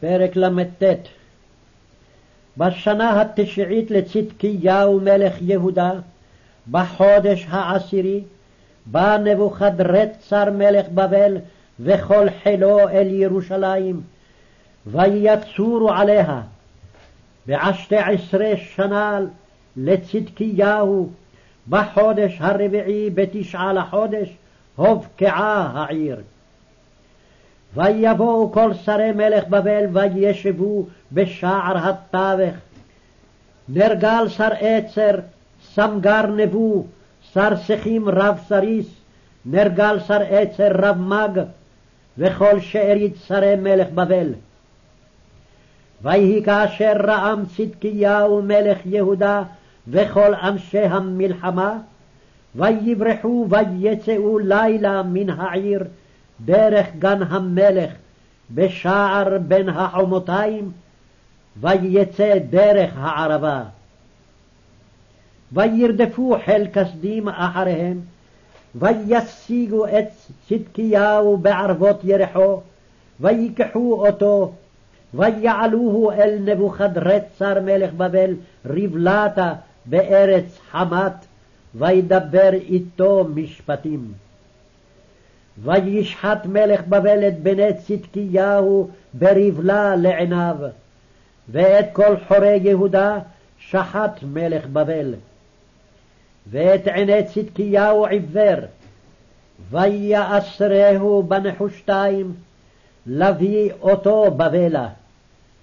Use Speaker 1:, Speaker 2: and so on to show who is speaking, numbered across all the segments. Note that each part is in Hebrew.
Speaker 1: פרק ל"ט בשנה התשיעית לצדקיהו מלך יהודה, בחודש העשירי, בא נבוכדרצר מלך בבל וכל חילו אל ירושלים, ויצורו עליה. ועשתי עשרה שנה לצדקיהו, בחודש הרביעי בתשעה לחודש, הובקעה העיר. ויבואו כל שרי מלך בבל וישבו בשער התווך. נרגל שר עצר, סמגר נבו, שר שכים רב סריס, נרגל שר עצר רב מג, וכל שארית שרי מלך בבל. ויהי כאשר רעם צדקיהו מלך יהודה וכל אנשי המלחמה, ויברחו ויצאו לילה מן העיר, דרך גן המלך, בשער בין החומותיים, ויצא דרך הערבה. וירדפו חיל כסדים אחריהם, וישיגו את צדקיהו בערבות ירחו, ויקחו אותו, ויעלוהו אל נבוכדרצר מלך בבל ריבלתה בארץ חמת, וידבר איתו משפטים. וישחט מלך בבל את בני צדקיהו בריבלה לעיניו, ואת כל חורי יהודה שחט מלך בבל. ואת עיני צדקיהו עיוור, ויאסרהו בנחושתיים, להביא אותו בבלה.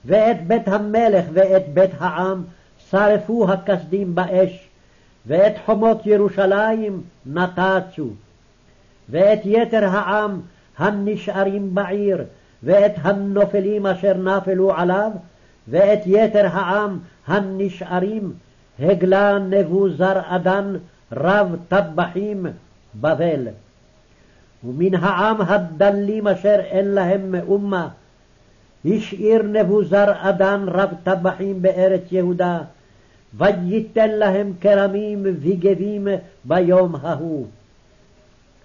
Speaker 1: ואת בית המלך ואת בית העם שרפו הכסדים באש, ואת חומות ירושלים נתצו. ואת יתר העם הנשארים בעיר, ואת הנופלים אשר נפלו עליו, ואת יתר העם הנשארים, הגלה נבוזר אדן רב טבחים בבל. ומן העם הדלים אשר אין להם מאומה, השאיר נבוזר אדן רב טבחים בארץ יהודה, וייתן להם כרמים וגבים ביום ההוא.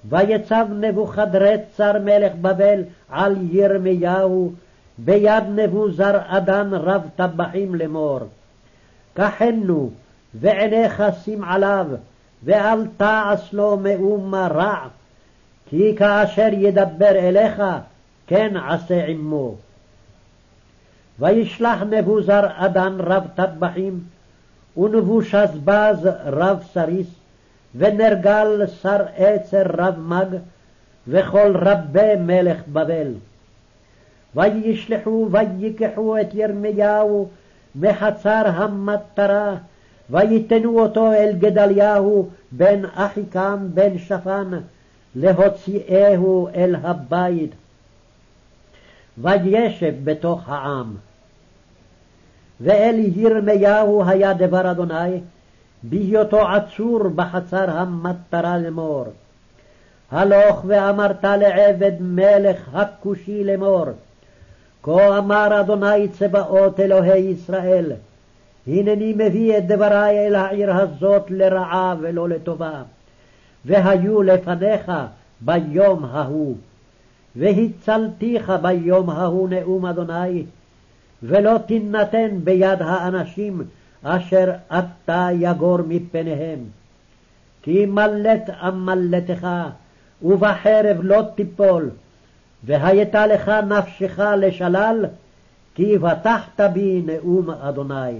Speaker 1: ויצב נבוכדרצר מלך בבל על ירמיהו ביד נבוזר אדן רב טבחים לאמור. קחנו ועיניך שים עליו ואל תעש לו מאומה רע כי כאשר ידבר אליך כן עשה עמו. וישלח נבוזר אדן רב טבחים ונבושזבז רב סריס ונרגל שר עצר רב מג, וכל רבי מלך בבל. וישלחו ויקחו את ירמיהו מחצר המטרה, ויתנו אותו אל גדליהו בן אחיקם בן שפן, להוציאהו אל הבית. וישב בתוך העם. ואל ירמיהו היה דבר אדוני, בהיותו עצור בחצר המטרה לאמור. הלוך ואמרת לעבד מלך הכושי לאמור, כה אמר אדוני צבאות אלוהי ישראל, הנני מביא את דברי אל העיר הזאת לרעה ולא לטובה, והיו לפניך ביום ההוא. והצלתיך ביום ההוא נאום אדוני, ולא תינתן ביד האנשים אשר אתה יגור מפניהם. כי מלט אמלטך, ובחרב לא תיפול, והייתה לך נפשך לשלל, כי בטחת בי נאום אדוני.